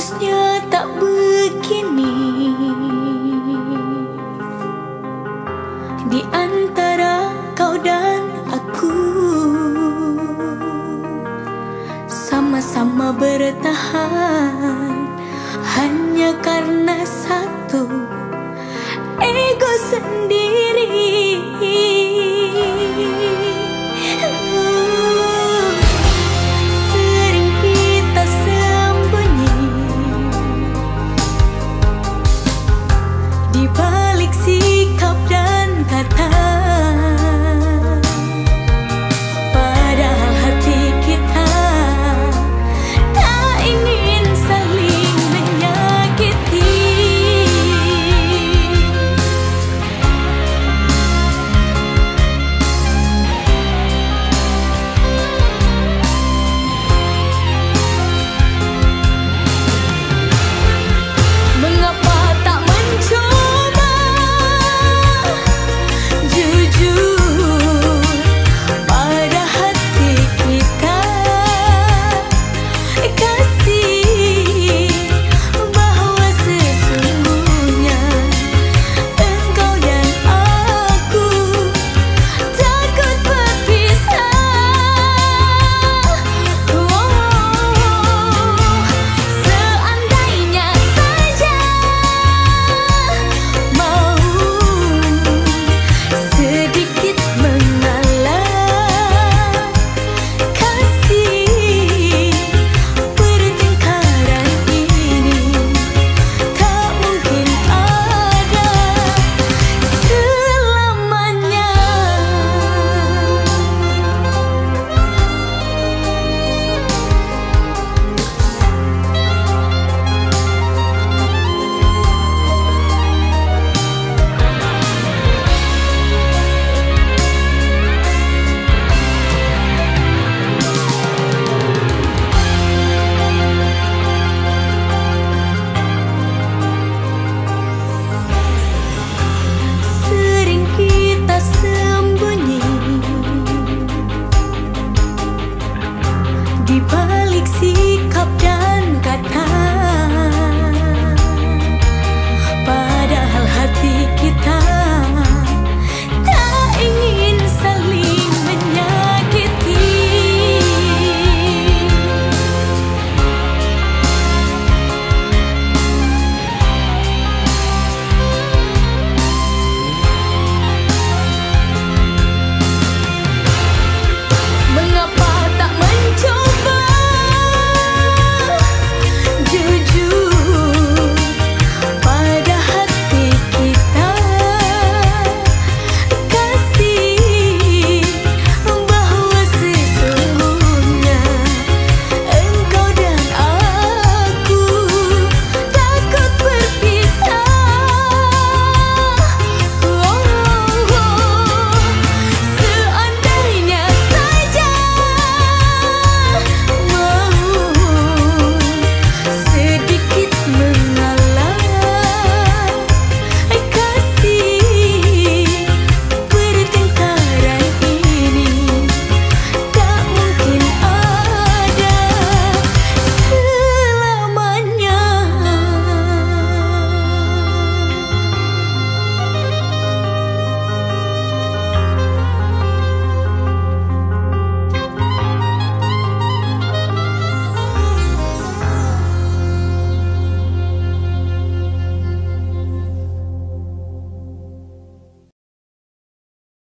seharusnya tak begini. Di antara kau dan aku Sama-sama bertahan Hanya karena satu Ego sendiri.